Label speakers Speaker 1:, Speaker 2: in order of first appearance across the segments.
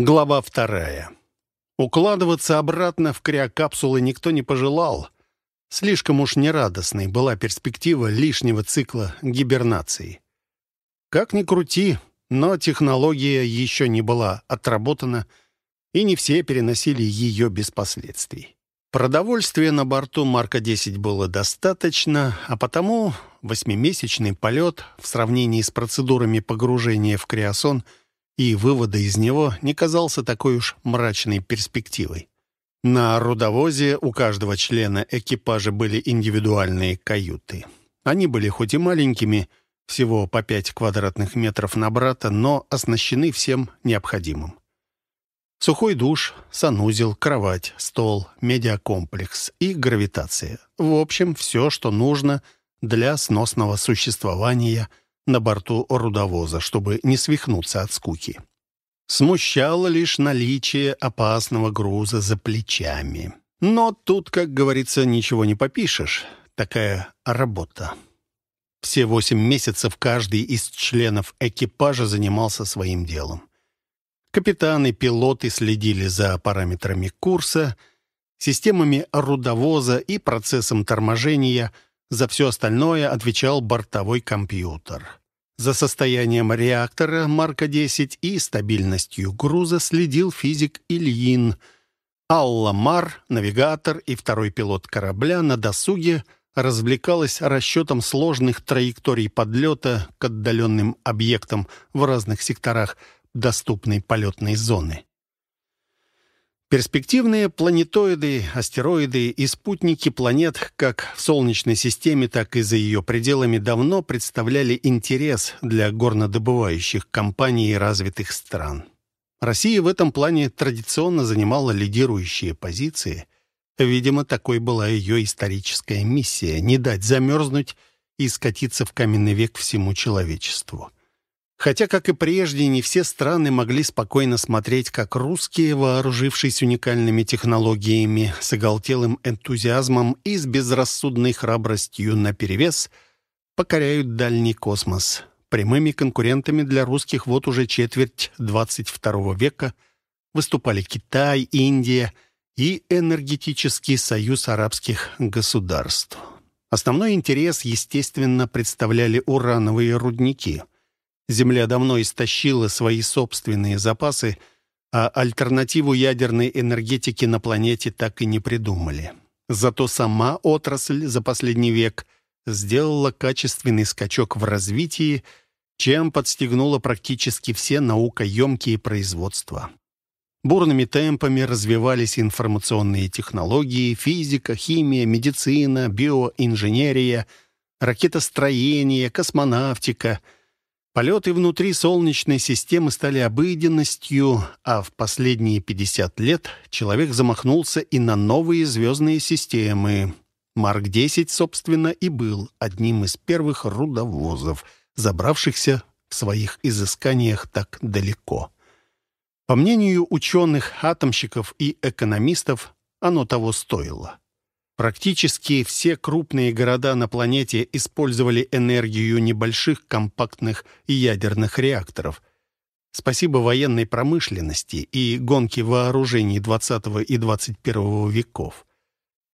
Speaker 1: Глава вторая. Укладываться обратно в криокапсулы никто не пожелал. Слишком уж нерадостной была перспектива лишнего цикла гибернации. Как ни крути, но технология еще не была отработана, и не все переносили ее без последствий. Продовольствия на борту Марка-10 было достаточно, а потому восьмимесячный полет в сравнении с процедурами погружения в криосон – и вывода из него не казался такой уж мрачной перспективой. На рудовозе у каждого члена экипажа были индивидуальные каюты. Они были хоть и маленькими, всего по 5 квадратных метров на брата, но оснащены всем необходимым. Сухой душ, санузел, кровать, стол, медиакомплекс и гравитация. В общем, все, что нужно для сносного существования – на борту рудовоза, чтобы не свихнуться от скуки. Смущало лишь наличие опасного груза за плечами. Но тут, как говорится, ничего не попишешь. Такая работа. Все восемь месяцев каждый из членов экипажа занимался своим делом. Капитаны, пилоты следили за параметрами курса, системами рудовоза и процессом торможения. За все остальное отвечал бортовой компьютер. За состоянием реактора Марка-10 и стабильностью груза следил физик Ильин. Алла Мар, навигатор и второй пилот корабля на досуге развлекалась расчетом сложных траекторий подлета к отдаленным объектам в разных секторах доступной полетной зоны. Перспективные планетоиды, астероиды и спутники планет как в Солнечной системе, так и за ее пределами давно представляли интерес для горнодобывающих компаний развитых стран. Россия в этом плане традиционно занимала лидирующие позиции. Видимо, такой была ее историческая миссия — не дать замерзнуть и скатиться в каменный век всему человечеству. Хотя, как и прежде, не все страны могли спокойно смотреть, как русские, вооружившись уникальными технологиями, с оголтелым энтузиазмом и с безрассудной храбростью наперевес, покоряют дальний космос. Прямыми конкурентами для русских вот уже четверть 22 века выступали Китай, Индия и Энергетический союз арабских государств. Основной интерес, естественно, представляли урановые рудники – Земля давно истощила свои собственные запасы, а альтернативу ядерной энергетике на планете так и не придумали. Зато сама отрасль за последний век сделала качественный скачок в развитии, чем подстегнула практически все наукоемкие производства. Бурными темпами развивались информационные технологии, физика, химия, медицина, биоинженерия, ракетостроение, космонавтика — Полеты внутри Солнечной системы стали обыденностью, а в последние 50 лет человек замахнулся и на новые звездные системы. Марк-10, собственно, и был одним из первых рудовозов, забравшихся в своих изысканиях так далеко. По мнению ученых, атомщиков и экономистов, оно того стоило. Практически все крупные города на планете использовали энергию небольших компактных ядерных реакторов. Спасибо военной промышленности и гонке вооружений XX и XXI веков.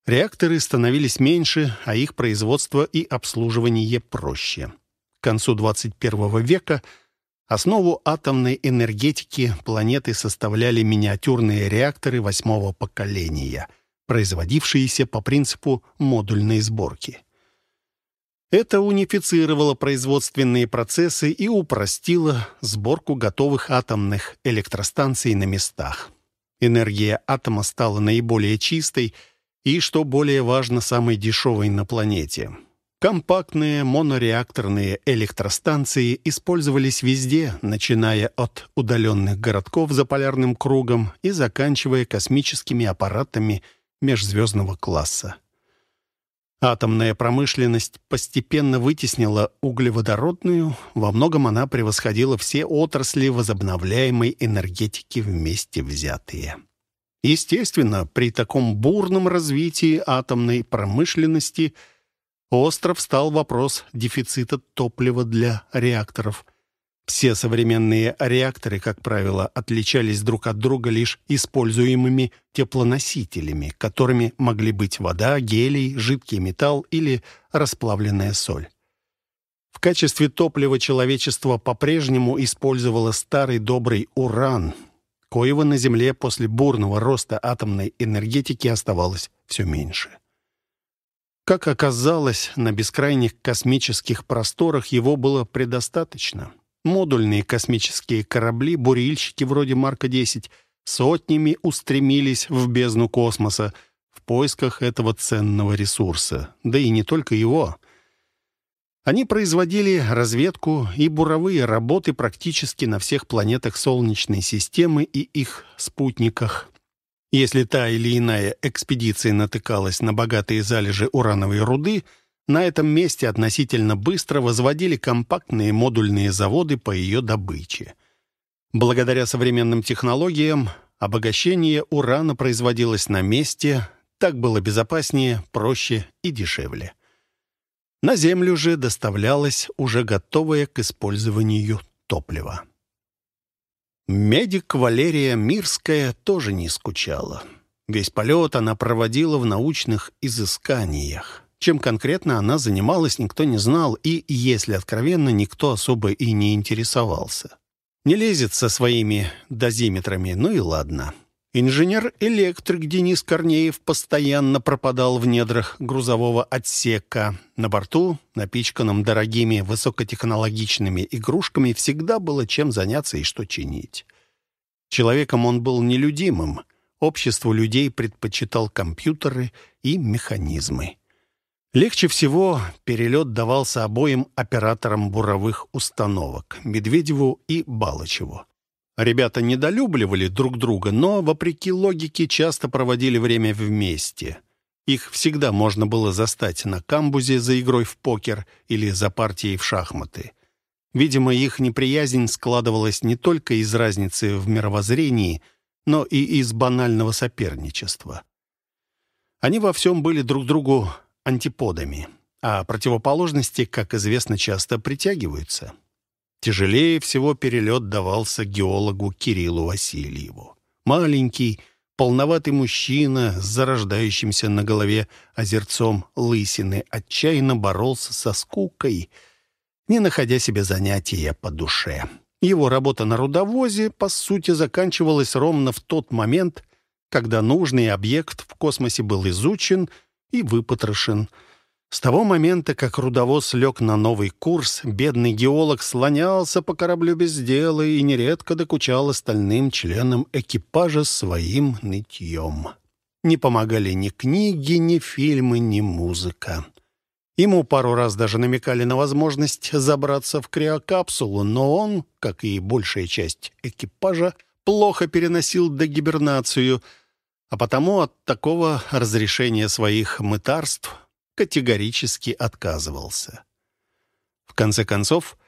Speaker 1: Реакторы становились меньше, а их производство и обслуживание проще. К концу 21 века основу атомной энергетики планеты составляли миниатюрные реакторы восьмого поколения — производившиеся по принципу модульной сборки. Это унифицировало производственные процессы и упростило сборку готовых атомных электростанций на местах. Энергия атома стала наиболее чистой и, что более важно, самой дешевой на планете. Компактные монореакторные электростанции использовались везде, начиная от удаленных городков за полярным кругом и заканчивая космическими аппаратами межзвездного класса. Атомная промышленность постепенно вытеснила углеводородную, во многом она превосходила все отрасли возобновляемой энергетики вместе взятые. Естественно, при таком бурном развитии атомной промышленности остров стал вопрос дефицита топлива для реакторов. Все современные реакторы, как правило, отличались друг от друга лишь используемыми теплоносителями, которыми могли быть вода, гелий, жидкий металл или расплавленная соль. В качестве топлива человечество по-прежнему использовало старый добрый уран, коего на Земле после бурного роста атомной энергетики оставалось все меньше. Как оказалось, на бескрайних космических просторах его было предостаточно. Модульные космические корабли, бурильщики вроде Марка-10, сотнями устремились в бездну космоса в поисках этого ценного ресурса. Да и не только его. Они производили разведку и буровые работы практически на всех планетах Солнечной системы и их спутниках. Если та или иная экспедиция натыкалась на богатые залежи урановой руды, на этом месте относительно быстро возводили компактные модульные заводы по ее добыче. Благодаря современным технологиям обогащение урана производилось на месте, так было безопаснее, проще и дешевле. На Землю же доставлялось уже готовое к использованию топливо. Медик Валерия Мирская тоже не скучала. Весь полет она проводила в научных изысканиях. Чем конкретно она занималась, никто не знал, и, если откровенно, никто особо и не интересовался. Не лезет со своими дозиметрами, ну и ладно. Инженер-электрик Денис Корнеев постоянно пропадал в недрах грузового отсека. На борту, напичканном дорогими высокотехнологичными игрушками, всегда было чем заняться и что чинить. Человеком он был нелюдимым. Обществу людей предпочитал компьютеры и механизмы. Легче всего перелет давался обоим операторам буровых установок — Медведеву и Балычеву. Ребята недолюбливали друг друга, но, вопреки логике, часто проводили время вместе. Их всегда можно было застать на камбузе за игрой в покер или за партией в шахматы. Видимо, их неприязнь складывалась не только из разницы в мировоззрении, но и из банального соперничества. Они во всем были друг другу антиподами, а противоположности, как известно, часто притягиваются. Тяжелее всего перелет давался геологу Кириллу Васильеву. Маленький, полноватый мужчина с зарождающимся на голове озерцом лысины отчаянно боролся со скукой, не находя себе занятия по душе. Его работа на рудовозе, по сути, заканчивалась ровно в тот момент, когда нужный объект в космосе был изучен и выпотрошен — с того момента, как рудовоз лег на новый курс, бедный геолог слонялся по кораблю без дела и нередко докучал остальным членам экипажа своим нытьем. Не помогали ни книги, ни фильмы, ни музыка. Ему пару раз даже намекали на возможность забраться в криокапсулу, но он, как и большая часть экипажа, плохо переносил дегибернацию, а потому от такого разрешения своих мытарств категорически отказывался. В конце концов,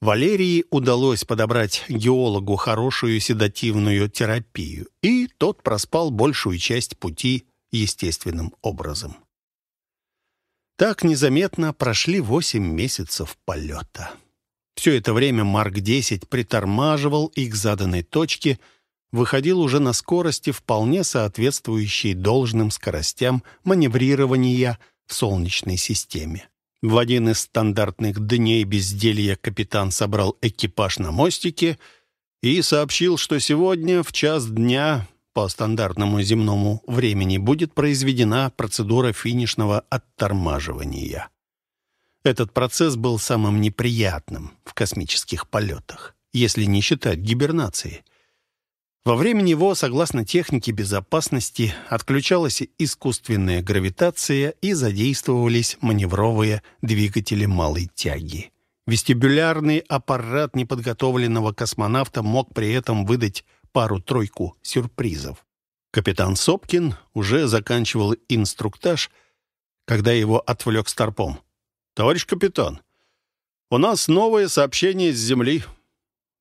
Speaker 1: Валерии удалось подобрать геологу хорошую седативную терапию, и тот проспал большую часть пути естественным образом. Так незаметно прошли восемь месяцев полета. Все это время Марк-10 притормаживал и к заданной точке выходил уже на скорости, вполне соответствующей должным скоростям маневрирования – в Солнечной системе. В один из стандартных дней безделья капитан собрал экипаж на мостике и сообщил, что сегодня в час дня по стандартному земному времени будет произведена процедура финишного оттормаживания. Этот процесс был самым неприятным в космических полетах, если не считать гибернации. Во время него, согласно технике безопасности, отключалась искусственная гравитация и задействовались маневровые двигатели малой тяги. Вестибулярный аппарат неподготовленного космонавта мог при этом выдать пару-тройку сюрпризов. Капитан Сопкин уже заканчивал инструктаж, когда его отвлек Старпом. «Товарищ капитан, у нас новое сообщение с Земли».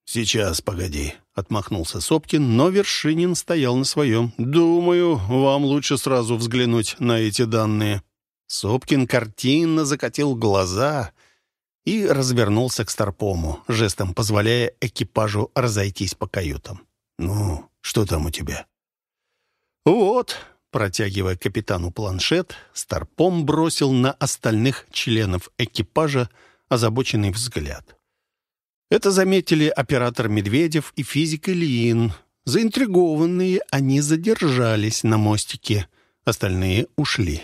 Speaker 1: «Сейчас, погоди», — отмахнулся Сопкин, но Вершинин стоял на своем. «Думаю, вам лучше сразу взглянуть на эти данные». Сопкин картинно закатил глаза и развернулся к Старпому, жестом позволяя экипажу разойтись по каютам. «Ну, что там у тебя?» «Вот», — протягивая капитану планшет, Старпом бросил на остальных членов экипажа озабоченный взгляд. Это заметили оператор Медведев и физик Ильин. Заинтригованные, они задержались на мостике, остальные ушли.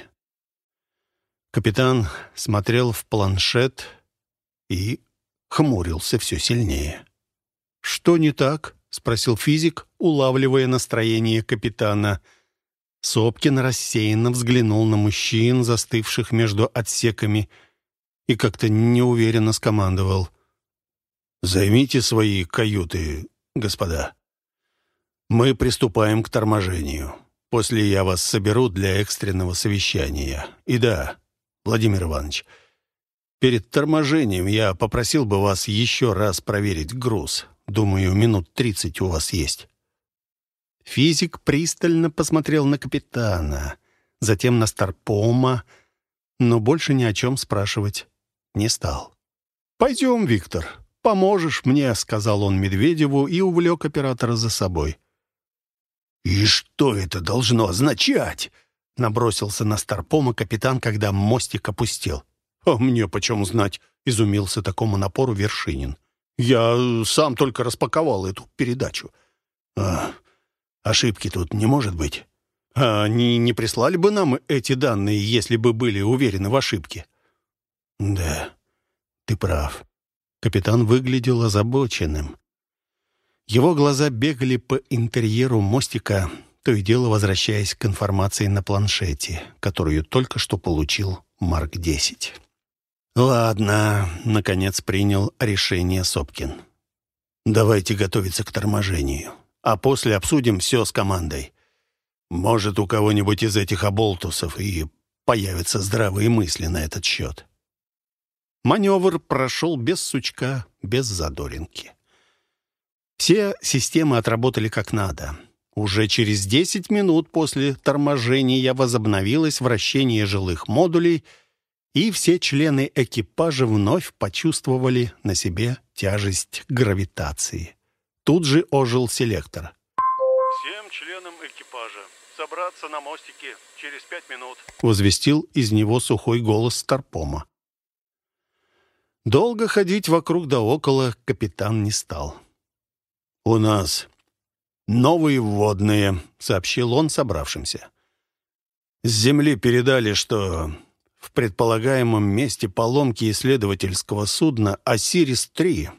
Speaker 1: Капитан смотрел в планшет и хмурился все сильнее. «Что не так?» — спросил физик, улавливая настроение капитана. Сопкин рассеянно взглянул на мужчин, застывших между отсеками, и как-то неуверенно скомандовал. «Займите свои каюты, господа. Мы приступаем к торможению. После я вас соберу для экстренного совещания. И да, Владимир Иванович, перед торможением я попросил бы вас еще раз проверить груз. Думаю, минут тридцать у вас есть». Физик пристально посмотрел на капитана, затем на Старпома, но больше ни о чем спрашивать не стал. «Пойдем, Виктор, поможешь мне», — сказал он Медведеву и увлек оператора за собой. «И что это должно означать?» — набросился на Старпома капитан, когда мостик опустил. «А мне почем знать?» — изумился такому напору Вершинин. «Я сам только распаковал эту передачу». «А, ошибки тут не может быть?» «А они не прислали бы нам эти данные, если бы были уверены в ошибке?» «Да, ты прав». Капитан выглядел озабоченным. Его глаза бегали по интерьеру мостика, то и дело возвращаясь к информации на планшете, которую только что получил Марк-10. «Ладно», — наконец принял решение Сопкин. «Давайте готовиться к торможению, а после обсудим все с командой. Может, у кого-нибудь из этих оболтусов и появятся здравые мысли на этот счет». Маневр прошел без сучка, без задоринки. Все системы отработали как надо. Уже через 10 минут после торможения возобновилось вращение жилых модулей, и все члены экипажа вновь почувствовали на себе тяжесть гравитации. Тут же ожил селектор.
Speaker 2: «Всем членам экипажа собраться на мостике через пять минут»,
Speaker 1: возвестил из него сухой голос Старпома. Долго ходить вокруг да около капитан не стал. «У нас новые вводные», — сообщил он собравшимся. «С Земли передали, что в предполагаемом месте поломки исследовательского судна «Осирис-3»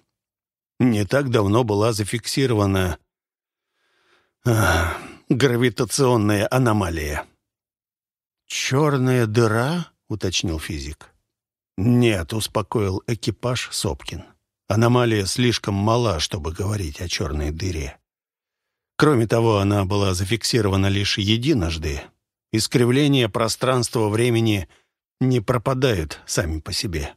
Speaker 1: не так давно была зафиксирована а, гравитационная аномалия». «Черная дыра?» — уточнил физик. «Нет», — успокоил экипаж Сопкин. Аномалия слишком мала, чтобы говорить о черной дыре. Кроме того, она была зафиксирована лишь единожды. Искривления пространства-времени не пропадают сами по себе.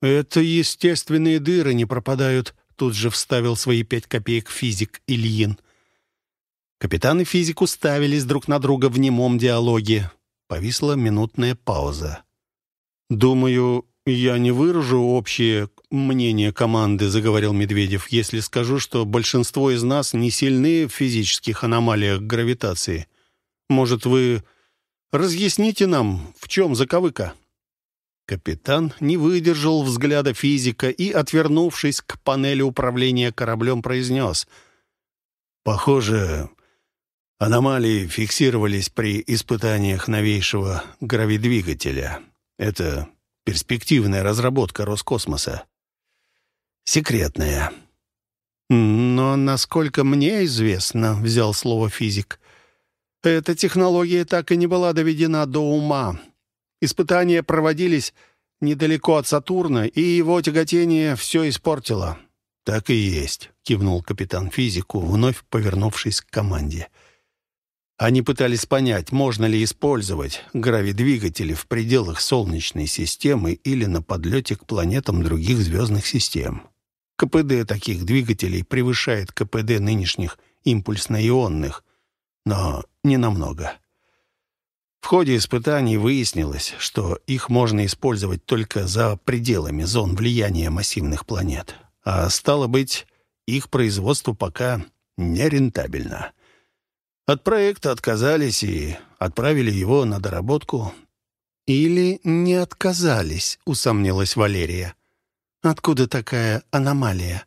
Speaker 1: «Это естественные дыры не пропадают», — тут же вставил свои пять копеек физик Ильин. Капитан и физик уставились друг на друга в немом диалоге. Повисла минутная пауза. «Думаю, я не выражу общее мнение команды», — заговорил Медведев, «если скажу, что большинство из нас не сильны в физических аномалиях гравитации. Может, вы разъясните нам, в чем заковыка?» Капитан не выдержал взгляда физика и, отвернувшись к панели управления кораблем, произнес. «Похоже, аномалии фиксировались при испытаниях новейшего гравидвигателя. Это перспективная разработка Роскосмоса. Секретная. Но, насколько мне известно, взял слово физик, эта технология так и не была доведена до ума. Испытания проводились недалеко от Сатурна, и его тяготение все испортило. «Так и есть», — кивнул капитан физику, вновь повернувшись к команде. — они пытались понять, можно ли использовать гравидвигатели в пределах Солнечной системы или на подлете к планетам других звездных систем. КПД таких двигателей превышает КПД нынешних импульсно-ионных, но не намного. В ходе испытаний выяснилось, что их можно использовать только за пределами зон влияния массивных планет. А стало быть, их производство пока нерентабельно. От проекта отказались и отправили его на доработку.
Speaker 3: «Или не отказались», — усомнилась Валерия. «Откуда такая аномалия?»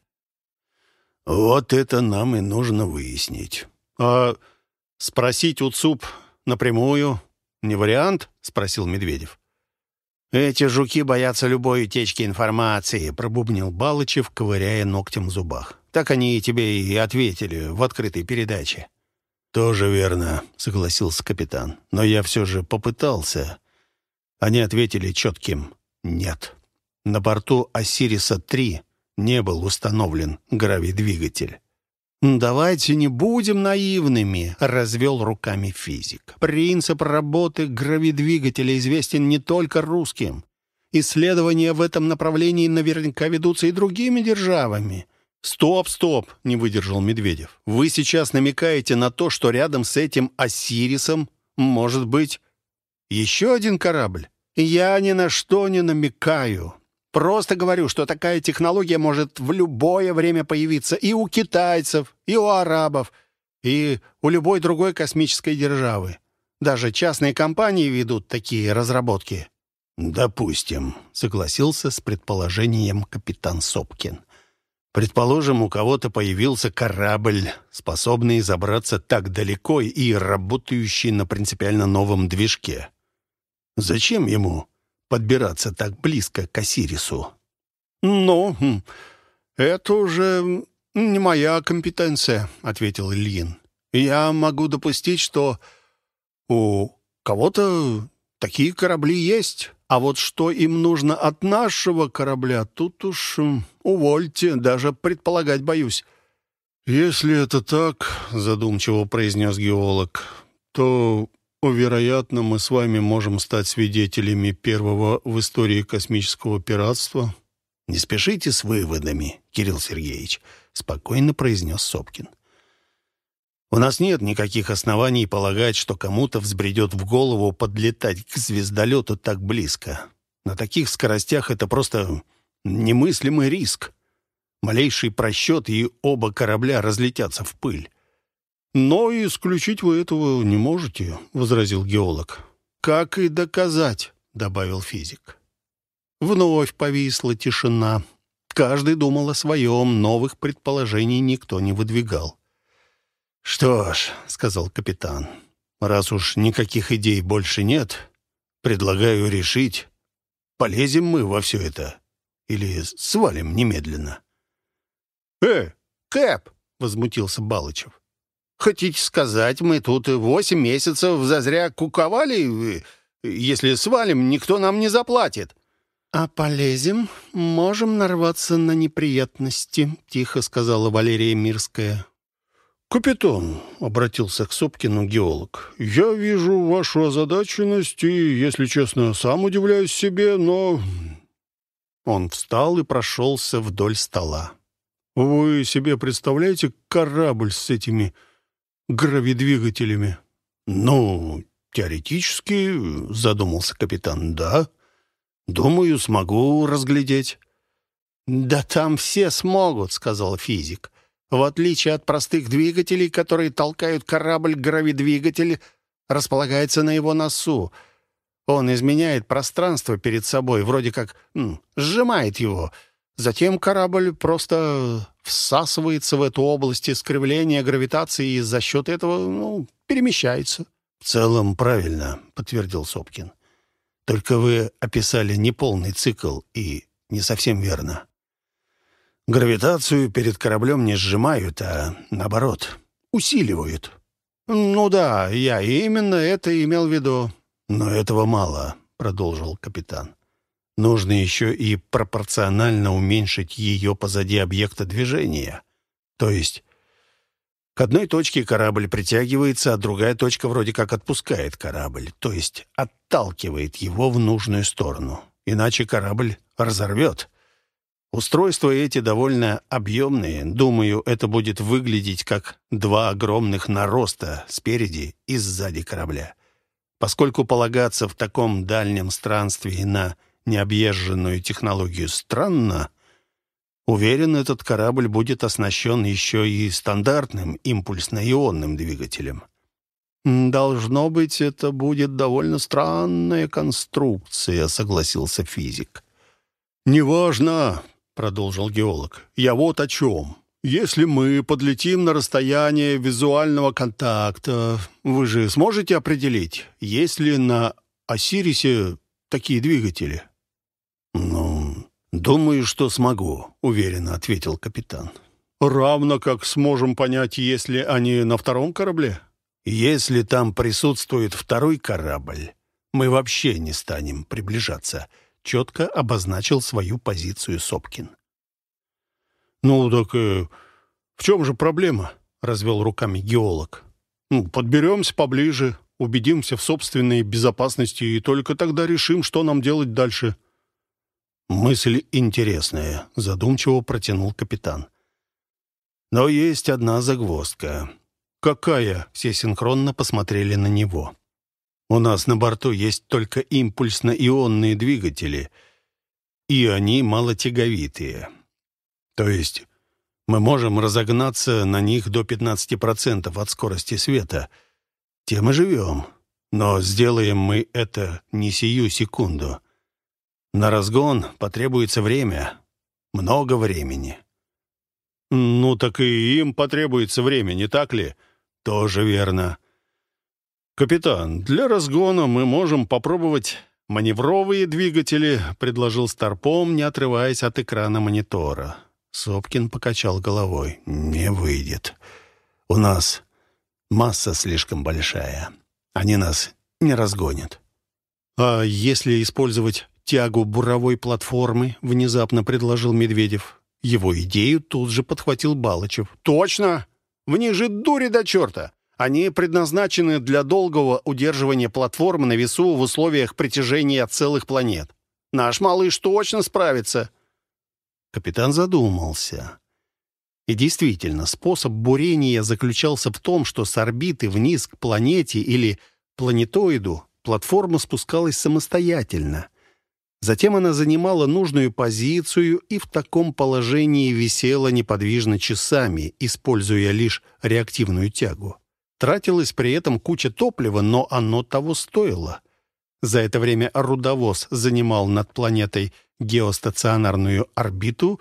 Speaker 1: «Вот это нам и нужно выяснить».
Speaker 2: «А спросить у ЦУП напрямую не вариант?» — спросил Медведев.
Speaker 3: «Эти жуки боятся любой утечки информации», — пробубнил Балычев, ковыряя ногтем в зубах. «Так они и тебе и ответили в открытой передаче».
Speaker 1: «Тоже верно», — согласился капитан. «Но я все же попытался». Они ответили четким «нет». На борту «Осириса-3» не был установлен гравидвигатель.
Speaker 3: «Давайте не будем наивными», — развел руками физик. «Принцип работы гравидвигателя известен не только русским. Исследования в этом направлении наверняка ведутся и другими державами.
Speaker 2: «Стоп, стоп!» — не выдержал Медведев. «Вы сейчас намекаете на то, что рядом с этим Осирисом может быть еще один корабль?»
Speaker 3: «Я ни на что не намекаю. Просто говорю, что такая технология может в любое время появиться и у китайцев, и у арабов, и у любой другой космической державы. Даже частные компании ведут такие разработки».
Speaker 1: «Допустим», — согласился с предположением капитан Сопкин. Предположим, у кого-то появился корабль, способный забраться так далеко и работающий на принципиально новом движке. Зачем ему подбираться так близко к Осирису?
Speaker 3: «Ну, хм, это уже не моя компетенция», — ответил Ильин. «Я могу допустить, что у кого-то такие корабли есть». А вот что им нужно от нашего корабля, тут уж увольте, даже предполагать боюсь».
Speaker 2: «Если это так, — задумчиво произнес геолог, — то, вероятно, мы с вами можем стать свидетелями первого в истории космического пиратства».
Speaker 1: «Не спешите с выводами, Кирилл Сергеевич», — спокойно произнес Сопкин. У нас нет никаких оснований полагать, что кому-то взбредет в голову подлетать к звездолету так близко. На таких скоростях это просто немыслимый риск. Малейший просчет, и оба корабля разлетятся в пыль.
Speaker 2: «Но исключить вы этого не можете», — возразил геолог.
Speaker 3: «Как и доказать», — добавил физик. Вновь повисла тишина. Каждый думал о своем, новых предположений никто не выдвигал.
Speaker 1: «Что ж», — сказал капитан, — «раз уж никаких идей больше нет, предлагаю решить, полезем мы во все это или свалим немедленно».
Speaker 3: «Э, Кэп!» — возмутился Балычев. «Хотите сказать, мы тут восемь месяцев зазря куковали? Если свалим, никто нам не заплатит». «А полезем, можем нарваться на неприятности», — тихо сказала Валерия Мирская.
Speaker 2: «Капитан», — обратился к Сопкину геолог, — «я вижу вашу озадаченность и, если честно, сам удивляюсь себе, но...»
Speaker 1: Он встал и прошелся вдоль стола.
Speaker 2: «Вы себе представляете корабль с этими гравидвигателями?»
Speaker 1: «Ну, теоретически, — задумался капитан, — да. Думаю, смогу разглядеть».
Speaker 3: «Да там все смогут», — сказал физик. В отличие от простых двигателей, которые толкают корабль, гравидвигатель располагается на его носу. Он изменяет пространство перед собой, вроде как сжимает его. Затем корабль просто всасывается в эту область искривления гравитации и за счет этого ну, перемещается.
Speaker 1: «В целом правильно», — подтвердил Сопкин. «Только вы описали неполный цикл и не совсем верно. Гравитацию перед кораблем не сжимают, а, наоборот, усиливают.
Speaker 3: «Ну да, я именно это имел в виду».
Speaker 1: «Но этого мало», — продолжил капитан. «Нужно еще и пропорционально уменьшить ее позади объекта движения. То есть к одной точке корабль притягивается, а другая точка вроде как отпускает корабль, то есть отталкивает его в нужную сторону. Иначе корабль разорвет. Устройства эти довольно объемные. Думаю, это будет выглядеть как два огромных нароста спереди и сзади корабля. Поскольку полагаться в таком дальнем странстве на необъезженную технологию странно, уверен, этот корабль будет оснащен еще и стандартным импульсно-ионным двигателем. «Должно быть, это будет довольно странная конструкция», — согласился физик.
Speaker 2: «Неважно», — продолжил геолог. «Я вот о чем. Если мы подлетим на расстояние визуального контакта, вы же сможете определить, есть ли на Осирисе такие двигатели?»
Speaker 1: «Ну, думаю, что смогу», — уверенно ответил капитан.
Speaker 2: «Равно как сможем понять, есть ли они на втором корабле?»
Speaker 1: «Если там присутствует второй корабль, мы вообще не станем приближаться», — четко обозначил свою позицию Сопкин.
Speaker 2: «Ну, так э, в чем же проблема?» — развел руками геолог. «Ну, подберемся поближе, убедимся в собственной безопасности и только тогда решим, что нам делать дальше».
Speaker 1: «Мысль интересная», — задумчиво протянул капитан. «Но есть одна загвоздка». «Какая?» — все синхронно посмотрели на него. «У нас на борту есть только импульсно-ионные двигатели, и они малотяговитые. То есть мы можем разогнаться на них до 15% от скорости света. Тем и живем. Но сделаем мы это не сию секунду. На разгон потребуется время. Много времени.
Speaker 2: Ну, так и им потребуется время, не так ли? Тоже верно. Капитан, для разгона мы можем попробовать маневровые двигатели, предложил Старпом, не отрываясь от экрана монитора.
Speaker 1: Сопкин покачал головой. «Не выйдет. У нас масса слишком большая. Они нас не разгонят».
Speaker 2: «А если использовать тягу буровой платформы?» — внезапно предложил Медведев. Его идею тут же подхватил Балычев. «Точно! В них же дури до черта! Они предназначены для долгого удерживания платформы на весу в условиях притяжения целых планет. Наш малыш точно справится!»
Speaker 1: Капитан задумался. И действительно, способ бурения заключался в том, что с орбиты вниз к планете или планетоиду платформа спускалась самостоятельно. Затем она занимала нужную позицию и в таком положении висела неподвижно часами, используя лишь реактивную тягу. Тратилась при этом куча топлива, но оно того стоило. За это время рудовоз занимал над планетой геостационарную орбиту,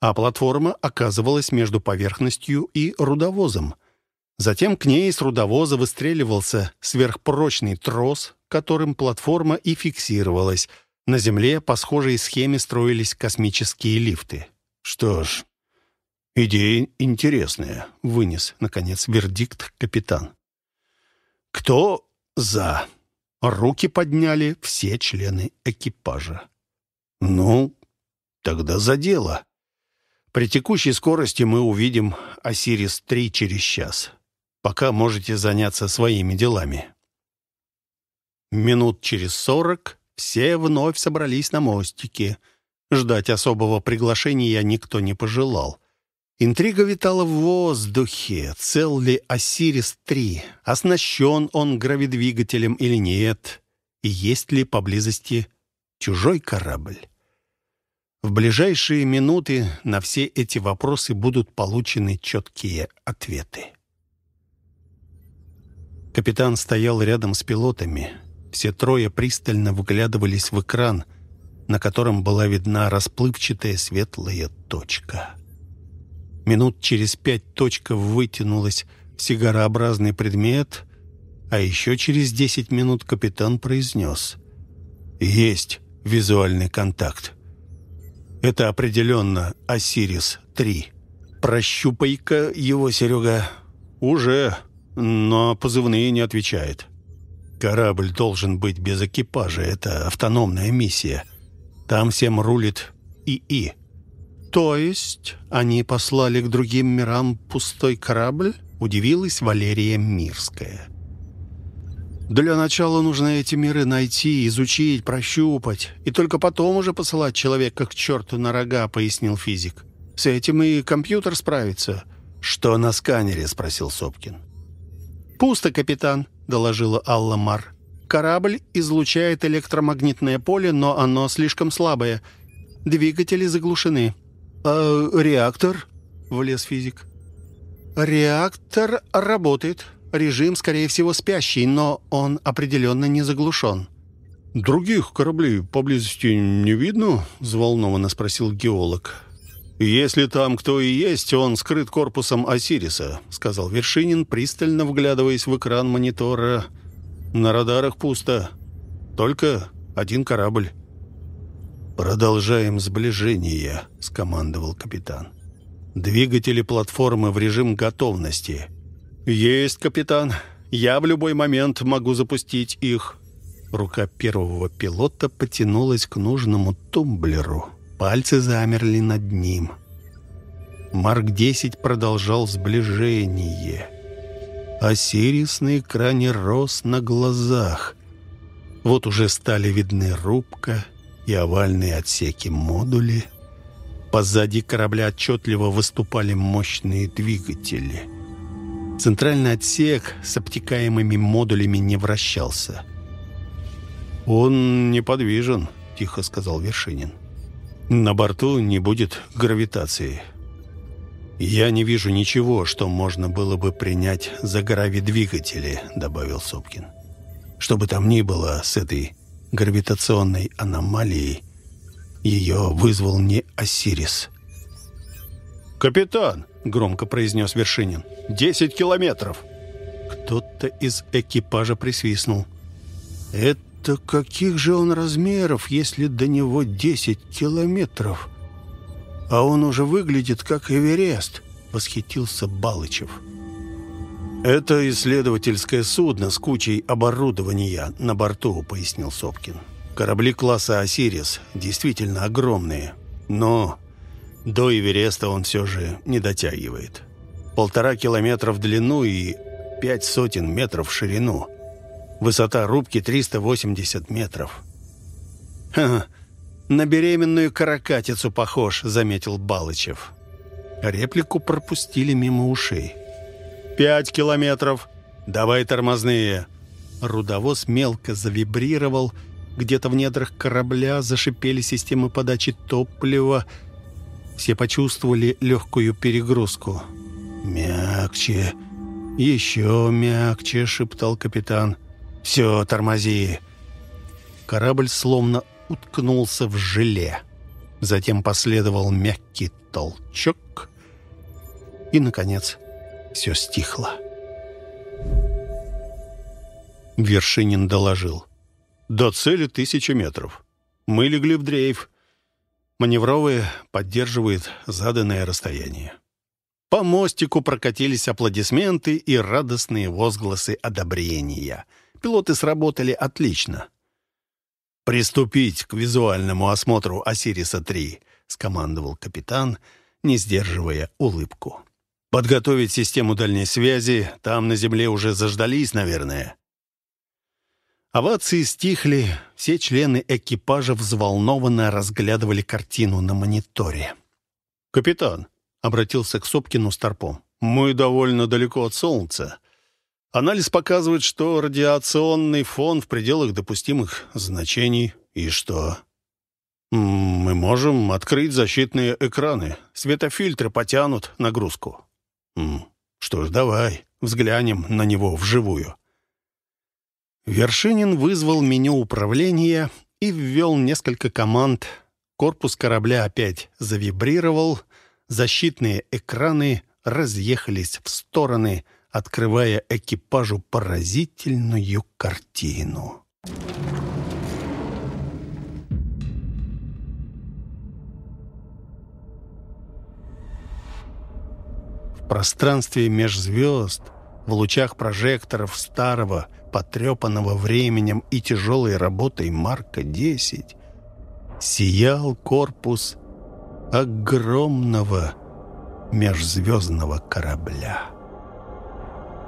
Speaker 1: а платформа оказывалась между поверхностью и рудовозом. Затем к ней с рудовоза выстреливался сверхпрочный трос, которым платформа и фиксировалась. На Земле по схожей схеме строились космические лифты.
Speaker 2: «Что ж, идея интересная», — вынес, наконец, вердикт капитан.
Speaker 1: «Кто за?» Руки подняли все члены экипажа. Ну, тогда за дело. При текущей скорости мы увидим Осирис-3 через час. Пока можете заняться своими делами. Минут через сорок все вновь собрались на мостике. Ждать особого приглашения никто не пожелал. Интрига витала в воздухе. Цел ли Осирис-3? Оснащен он гравидвигателем или нет? И есть ли поблизости чужой корабль? В ближайшие минуты на все эти вопросы будут получены четкие ответы. Капитан стоял рядом с пилотами. Все трое пристально вглядывались в экран, на котором была видна расплывчатая светлая точка. Минут через пять точка вытянулась в сигарообразный предмет, а еще через десять минут капитан произнес «Есть визуальный контакт». Это определенно Осирис-3. Прощупай-ка его, Серега.
Speaker 2: Уже, но позывные не отвечает.
Speaker 1: Корабль должен быть без экипажа. Это автономная миссия. Там всем рулит ИИ. То есть они послали к другим мирам пустой корабль? Удивилась Валерия Мирская. Для начала нужно эти миры найти, изучить, прощупать, и только потом уже посылать человека к черту на рога», — пояснил физик. «С этим и компьютер справится». «Что на сканере?» — спросил Сопкин. «Пусто, капитан», — доложила Алла Мар.
Speaker 3: Корабль излучает электромагнитное поле, но оно слишком слабое. Двигатели заглушены».
Speaker 2: «А реактор?» — влез физик.
Speaker 3: «Реактор работает. Режим, скорее всего, спящий, но он определенно не заглушен».
Speaker 2: «Других кораблей поблизости не видно?» — взволнованно спросил геолог. «Если там кто и есть, он скрыт корпусом Осириса», — сказал Вершинин, пристально вглядываясь в экран монитора. «На радарах пусто. Только один корабль». «Продолжаем сближение», — скомандовал капитан. «Двигатели платформы в режим готовности». «Есть, капитан. Я в любой момент могу запустить их». Рука первого пилота потянулась к нужному тумблеру. Пальцы замерли над ним. Марк-10 продолжал сближение. Осирис на экране рос на глазах. Вот уже стали видны рубка и овальные отсеки модули. Позади корабля отчетливо выступали мощные двигатели. Центральный отсек с обтекаемыми модулями не вращался. «Он неподвижен», — тихо сказал Вершинин. «На борту не будет гравитации. Я не вижу ничего, что можно было бы принять за гравидвигатели», — добавил Сопкин. «Что бы там ни было с этой гравитационной аномалией, ее вызвал не Осирис».
Speaker 3: «Капитан!» — громко произнес Вершинин. «Десять километров!»
Speaker 2: Кто-то из экипажа присвистнул. «Это каких же он размеров, если до него 10 километров? А он уже выглядит как Эверест, восхитился Балычев. Это исследовательское судно с кучей оборудования на борту, пояснил Сопкин. Корабли класса «Осирис» действительно огромные, но до Эвереста он все же не дотягивает. Полтора километра в длину и пять сотен метров в ширину – Высота рубки 380 метров.
Speaker 3: «Ха, на беременную каракатицу похож», — заметил Балычев.
Speaker 2: Реплику пропустили мимо ушей.
Speaker 3: «Пять километров. Давай тормозные».
Speaker 2: Рудовоз мелко завибрировал. Где-то в недрах корабля зашипели системы подачи топлива. Все почувствовали легкую перегрузку. «Мягче, еще мягче», — шептал капитан. «Все, тормози!» Корабль словно уткнулся в желе. Затем последовал мягкий толчок. И, наконец, все стихло. Вершинин доложил. «До цели тысячи метров. Мы легли в дрейф. Маневровые поддерживает заданное расстояние». По мостику прокатились аплодисменты и радостные возгласы одобрения – Пилоты сработали отлично. «Приступить к визуальному осмотру Осириса-3», — скомандовал капитан, не сдерживая улыбку. «Подготовить систему дальней связи. Там на Земле уже заждались, наверное». Овации стихли, все члены экипажа взволнованно разглядывали картину на мониторе. «Капитан», — обратился к Сопкину Старпом, — «мы довольно далеко от Солнца. Анализ показывает, что радиационный фон в пределах допустимых значений. И что? Мы можем открыть защитные экраны. Светофильтры потянут нагрузку. Что ж, давай взглянем на него вживую. Вершинин вызвал меню управления и ввел несколько команд. Корпус корабля опять завибрировал, защитные экраны разъехались в стороны — открывая экипажу поразительную картину. В пространстве межзвезд, в лучах прожекторов старого, потрепанного временем и тяжелой работой Марка-10, сиял корпус огромного межзвездного корабля.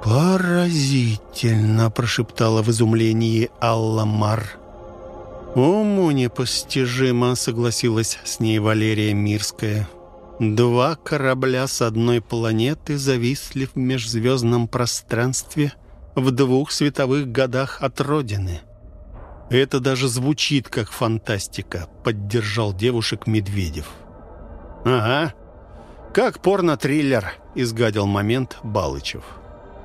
Speaker 2: «Поразительно!» — прошептала в изумлении Алла Мар. «Уму непостижимо!» — согласилась с ней Валерия Мирская. «Два корабля с одной планеты зависли в межзвездном пространстве в двух световых годах от Родины.
Speaker 1: Это даже звучит как фантастика, поддержал девушек Медведев. Ага. Как порно-триллер, изгадил момент Балычев.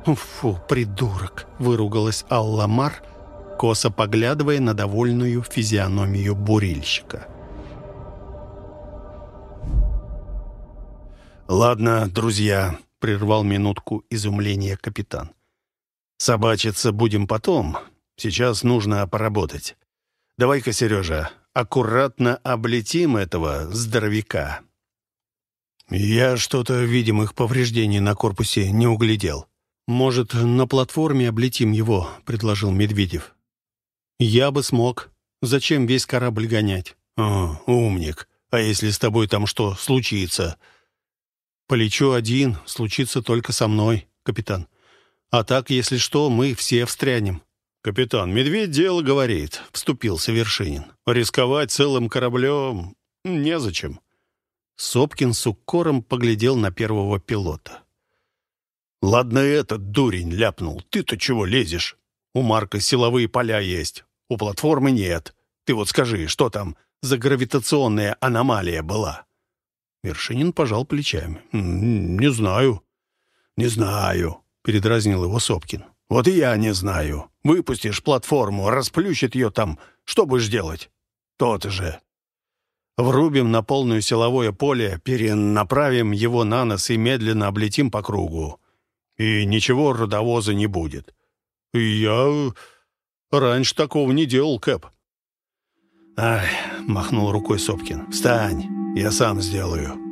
Speaker 1: «Фу, придурок!» — выругалась Алла Мар, косо поглядывая на довольную физиономию бурильщика.
Speaker 2: «Ладно, друзья», — прервал минутку изумления капитан. «Собачиться будем потом. Сейчас нужно поработать. Давай-ка, Сережа, аккуратно облетим этого здоровяка». «Я что-то видимых повреждений на корпусе не углядел».
Speaker 1: «Может, на платформе облетим его?» — предложил Медведев. «Я бы смог. Зачем весь корабль гонять?»
Speaker 2: «О, умник. А если с тобой там что случится?»
Speaker 1: «Полечу один, случится только со мной, капитан. А так, если что, мы все встрянем».
Speaker 2: «Капитан, медведь дело говорит», — вступился Вершинин. «Рисковать целым кораблем незачем».
Speaker 1: Сопкин с укором поглядел на первого пилота.
Speaker 2: «Ладно, этот дурень ляпнул. Ты-то чего лезешь? У Марка силовые поля есть, у платформы нет. Ты вот скажи, что там за гравитационная аномалия была?»
Speaker 1: Вершинин пожал плечами.
Speaker 2: «Не знаю». «Не знаю», — передразнил его Сопкин. «Вот и я не знаю. Выпустишь платформу, расплющит ее там. Что будешь делать?» «То-то же».
Speaker 1: Врубим на полное силовое поле, перенаправим его на нос и медленно облетим по кругу и ничего родовоза не будет.
Speaker 2: Я раньше такого не делал, Кэп.
Speaker 1: «Ай!» — махнул рукой Сопкин. «Встань, я сам сделаю».